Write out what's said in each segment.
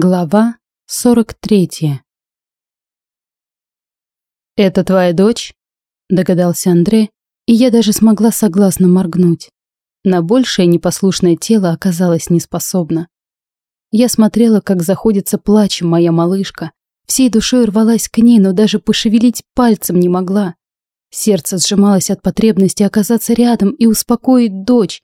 Глава 43 «Это твоя дочь?» – догадался Андре, и я даже смогла согласно моргнуть. На большее непослушное тело оказалось неспособно. Я смотрела, как заходится плачем моя малышка, всей душой рвалась к ней, но даже пошевелить пальцем не могла. Сердце сжималось от потребности оказаться рядом и успокоить дочь,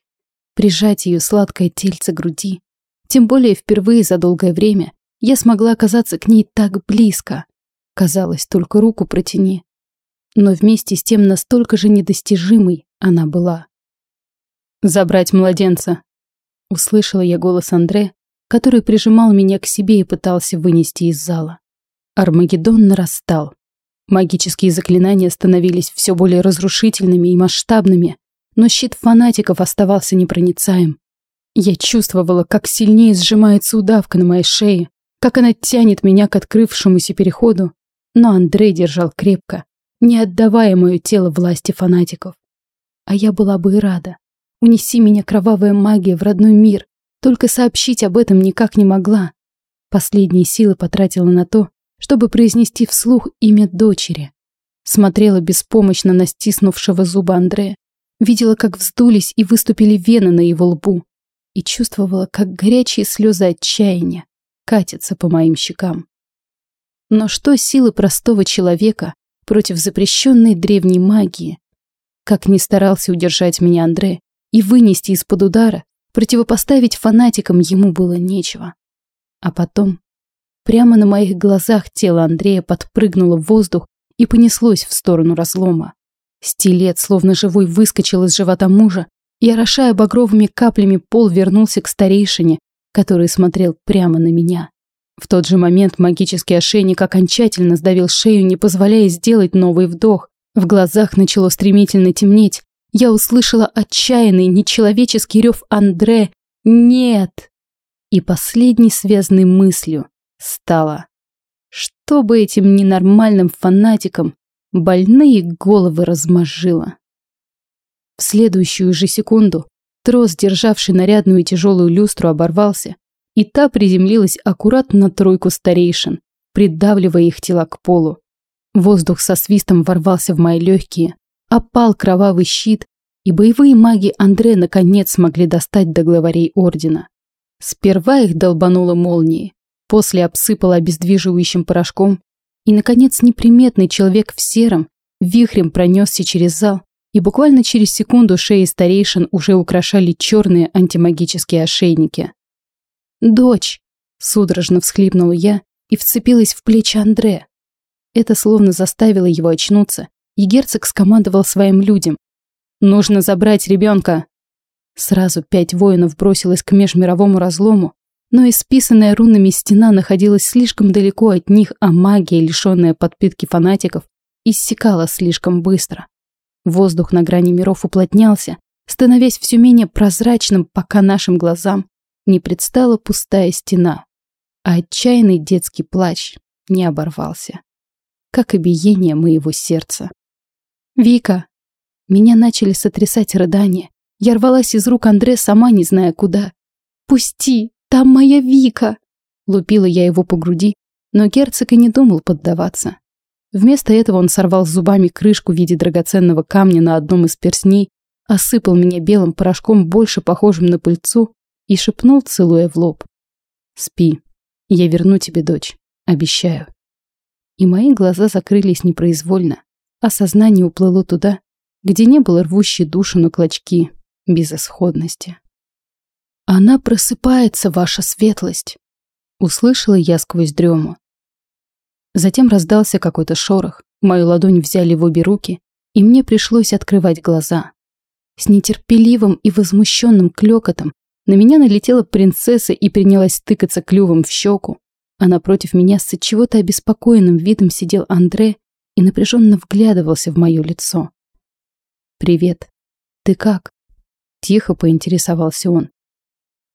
прижать ее сладкое тельце груди. Тем более впервые за долгое время я смогла оказаться к ней так близко. Казалось, только руку протяни. Но вместе с тем настолько же недостижимой она была. «Забрать младенца!» Услышала я голос Андре, который прижимал меня к себе и пытался вынести из зала. Армагеддон нарастал. Магические заклинания становились все более разрушительными и масштабными, но щит фанатиков оставался непроницаем. Я чувствовала, как сильнее сжимается удавка на моей шее, как она тянет меня к открывшемуся переходу, но Андрей держал крепко, не отдавая мое тело власти фанатиков. А я была бы и рада. Унеси меня кровавая магия в родной мир, только сообщить об этом никак не могла. Последние силы потратила на то, чтобы произнести вслух имя дочери. Смотрела беспомощно на стиснувшего зубы Андрея, видела, как вздулись и выступили вены на его лбу и чувствовала, как горячие слезы отчаяния катятся по моим щекам. Но что силы простого человека против запрещенной древней магии? Как ни старался удержать меня Андре и вынести из-под удара, противопоставить фанатикам ему было нечего. А потом, прямо на моих глазах тело Андрея подпрыгнуло в воздух и понеслось в сторону разлома. Стилет, словно живой, выскочил из живота мужа и, орошая багровыми каплями пол, вернулся к старейшине, который смотрел прямо на меня. В тот же момент магический ошейник окончательно сдавил шею, не позволяя сделать новый вдох. В глазах начало стремительно темнеть. Я услышала отчаянный, нечеловеческий рев Андре «Нет!» И последней связанной мыслью стало, чтобы этим ненормальным фанатикам больные головы размозжило. В следующую же секунду трос, державший нарядную и тяжелую люстру, оборвался, и та приземлилась аккуратно на тройку старейшин, придавливая их тела к полу. Воздух со свистом ворвался в мои легкие, опал кровавый щит, и боевые маги Андре наконец смогли достать до главарей ордена. Сперва их долбануло молнией, после обсыпало обездвиживающим порошком, и, наконец, неприметный человек в сером вихрем пронесся через зал, и буквально через секунду шеи старейшин уже украшали черные антимагические ошейники. «Дочь!» – судорожно всхлипнула я и вцепилась в плечи Андре. Это словно заставило его очнуться, и герцог скомандовал своим людям. «Нужно забрать ребенка!» Сразу пять воинов бросилось к межмировому разлому, но исписанная рунами стена находилась слишком далеко от них, а магия, лишенная подпитки фанатиков, иссякала слишком быстро. Воздух на грани миров уплотнялся, становясь все менее прозрачным, пока нашим глазам не предстала пустая стена, а отчаянный детский плач не оборвался, как и биение моего сердца. «Вика!» Меня начали сотрясать рыдания. Я рвалась из рук Андре, сама не зная куда. «Пусти! Там моя Вика!» Лупила я его по груди, но герцог и не думал поддаваться. Вместо этого он сорвал зубами крышку в виде драгоценного камня на одном из перстней, осыпал меня белым порошком, больше похожим на пыльцу, и шепнул, целуя в лоб. «Спи. Я верну тебе дочь. Обещаю». И мои глаза закрылись непроизвольно, а сознание уплыло туда, где не было рвущей душу на клочки безысходности. «Она просыпается, ваша светлость!» Услышала я сквозь дрему. Затем раздался какой-то шорох, мою ладонь взяли в обе руки, и мне пришлось открывать глаза. С нетерпеливым и возмущенным клёкотом на меня налетела принцесса и принялась тыкаться клювом в щеку, а напротив меня с чего-то обеспокоенным видом сидел Андре и напряженно вглядывался в мое лицо. «Привет. Ты как?» Тихо поинтересовался он.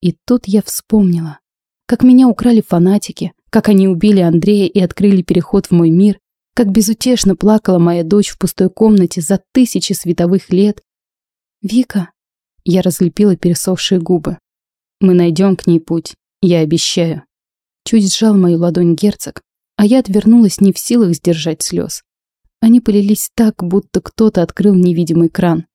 И тут я вспомнила, как меня украли фанатики, как они убили Андрея и открыли переход в мой мир, как безутешно плакала моя дочь в пустой комнате за тысячи световых лет. «Вика?» Я разлепила пересохшие губы. «Мы найдем к ней путь, я обещаю». Чуть сжал мою ладонь герцог, а я отвернулась не в силах сдержать слез. Они полились так, будто кто-то открыл невидимый кран.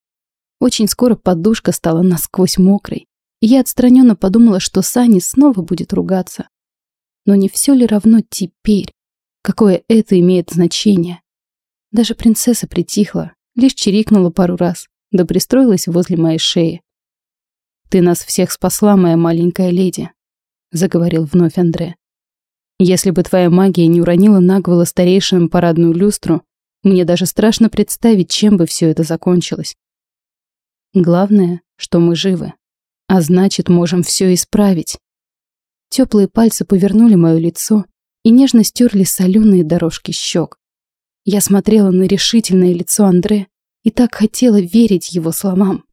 Очень скоро подушка стала насквозь мокрой, и я отстраненно подумала, что Сани снова будет ругаться. Но не все ли равно теперь? Какое это имеет значение? Даже принцесса притихла, лишь чирикнула пару раз, да пристроилась возле моей шеи. «Ты нас всех спасла, моя маленькая леди», — заговорил вновь Андре. «Если бы твоя магия не уронила нагло старейшинам парадную люстру, мне даже страшно представить, чем бы все это закончилось. Главное, что мы живы, а значит, можем все исправить». Теплые пальцы повернули мое лицо и нежно стерли соленые дорожки щек. Я смотрела на решительное лицо Андре и так хотела верить его словам.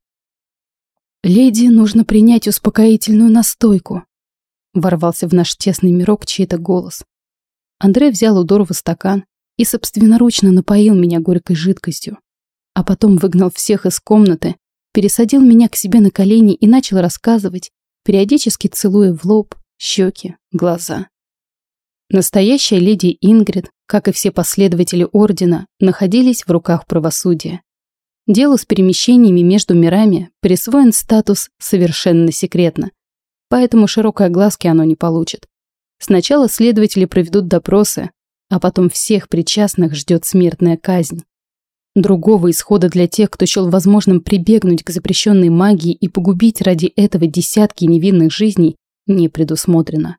«Леди, нужно принять успокоительную настойку», — ворвался в наш тесный мирок чей-то голос. Андрей взял у Дорова стакан и собственноручно напоил меня горькой жидкостью, а потом выгнал всех из комнаты, пересадил меня к себе на колени и начал рассказывать, периодически целуя в лоб, щеки, глаза. Настоящая леди Ингрид, как и все последователи Ордена, находились в руках правосудия. Делу с перемещениями между мирами присвоен статус совершенно секретно, поэтому широкой огласки оно не получит. Сначала следователи проведут допросы, а потом всех причастных ждет смертная казнь. Другого исхода для тех, кто счел возможным прибегнуть к запрещенной магии и погубить ради этого десятки невинных жизней, не предусмотрено.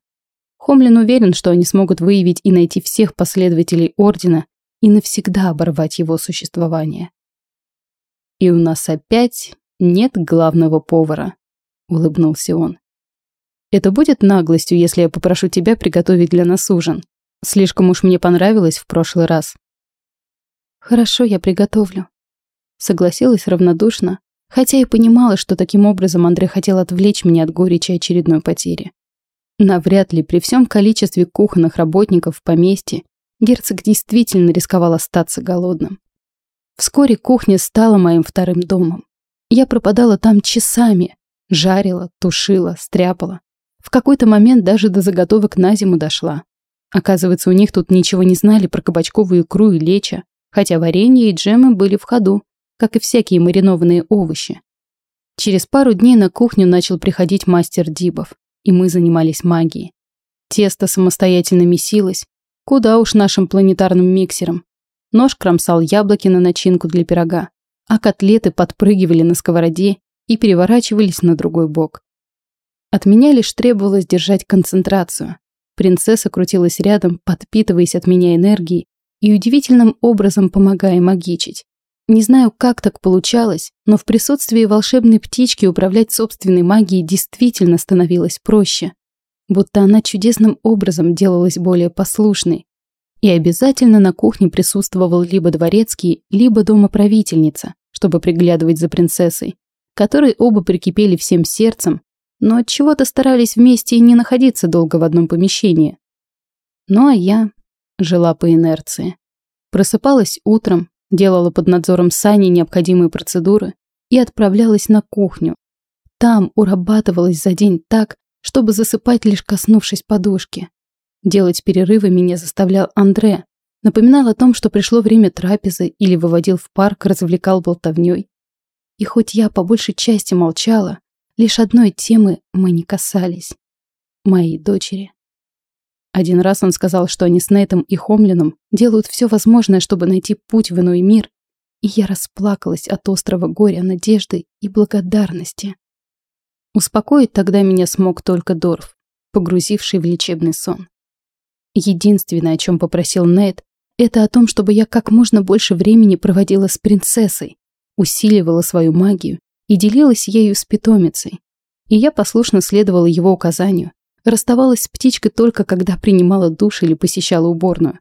Хомлин уверен, что они смогут выявить и найти всех последователей Ордена и навсегда оборвать его существование. «И у нас опять нет главного повара», — улыбнулся он. «Это будет наглостью, если я попрошу тебя приготовить для нас ужин. Слишком уж мне понравилось в прошлый раз». «Хорошо, я приготовлю», — согласилась равнодушно, хотя и понимала, что таким образом Андрей хотел отвлечь меня от горечи очередной потери. Навряд ли при всем количестве кухонных работников в поместье герцог действительно рисковал остаться голодным. Вскоре кухня стала моим вторым домом. Я пропадала там часами. Жарила, тушила, стряпала. В какой-то момент даже до заготовок на зиму дошла. Оказывается, у них тут ничего не знали про кабачковую икру и леча, хотя варенье и джемы были в ходу, как и всякие маринованные овощи. Через пару дней на кухню начал приходить мастер Дибов, и мы занимались магией. Тесто самостоятельно месилось, куда уж нашим планетарным миксером. Нож кромсал яблоки на начинку для пирога, а котлеты подпрыгивали на сковороде и переворачивались на другой бок. От меня лишь требовалось держать концентрацию. Принцесса крутилась рядом, подпитываясь от меня энергией и удивительным образом помогая магичить. Не знаю, как так получалось, но в присутствии волшебной птички управлять собственной магией действительно становилось проще. Будто она чудесным образом делалась более послушной, и обязательно на кухне присутствовал либо дворецкий, либо домоправительница, чтобы приглядывать за принцессой, которой оба прикипели всем сердцем, но от чего-то старались вместе и не находиться долго в одном помещении. Ну а я жила по инерции. Просыпалась утром, делала под надзором Сани необходимые процедуры и отправлялась на кухню. Там урабатывалась за день так, чтобы засыпать лишь коснувшись подушки. Делать перерывы меня заставлял Андре. Напоминал о том, что пришло время трапезы или выводил в парк, развлекал болтовней. И хоть я по большей части молчала, лишь одной темы мы не касались. Моей дочери. Один раз он сказал, что они с Нейтом и Хомлином делают все возможное, чтобы найти путь в иной мир, и я расплакалась от острого горя, надежды и благодарности. Успокоить тогда меня смог только Дорф, погрузивший в лечебный сон. Единственное, о чем попросил Нейт, это о том, чтобы я как можно больше времени проводила с принцессой, усиливала свою магию и делилась ею с питомицей. И я послушно следовала его указанию, расставалась с птичкой только когда принимала душ или посещала уборную.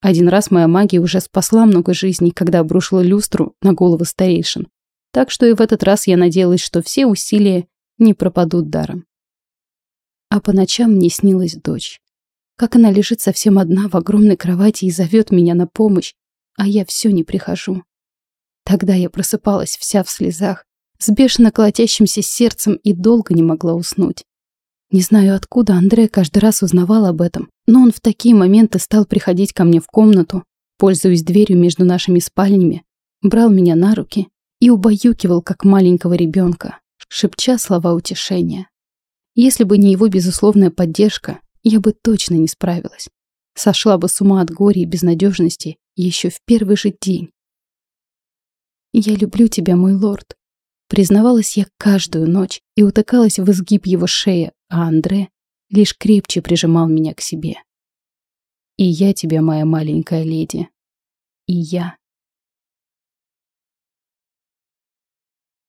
Один раз моя магия уже спасла много жизней, когда обрушила люстру на голову старейшин. Так что и в этот раз я надеялась, что все усилия не пропадут даром. А по ночам мне снилась дочь как она лежит совсем одна в огромной кровати и зовет меня на помощь, а я все не прихожу. Тогда я просыпалась вся в слезах, с бешено колотящимся сердцем и долго не могла уснуть. Не знаю, откуда Андре каждый раз узнавал об этом, но он в такие моменты стал приходить ко мне в комнату, пользуясь дверью между нашими спальнями, брал меня на руки и убаюкивал, как маленького ребенка, шепча слова утешения. Если бы не его безусловная поддержка, я бы точно не справилась. Сошла бы с ума от горя и безнадежности еще в первый же день. «Я люблю тебя, мой лорд», Признавалась я каждую ночь и утыкалась в изгиб его шеи, а Андре лишь крепче прижимал меня к себе. «И я тебя, моя маленькая леди. И я